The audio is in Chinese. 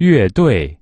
乐队。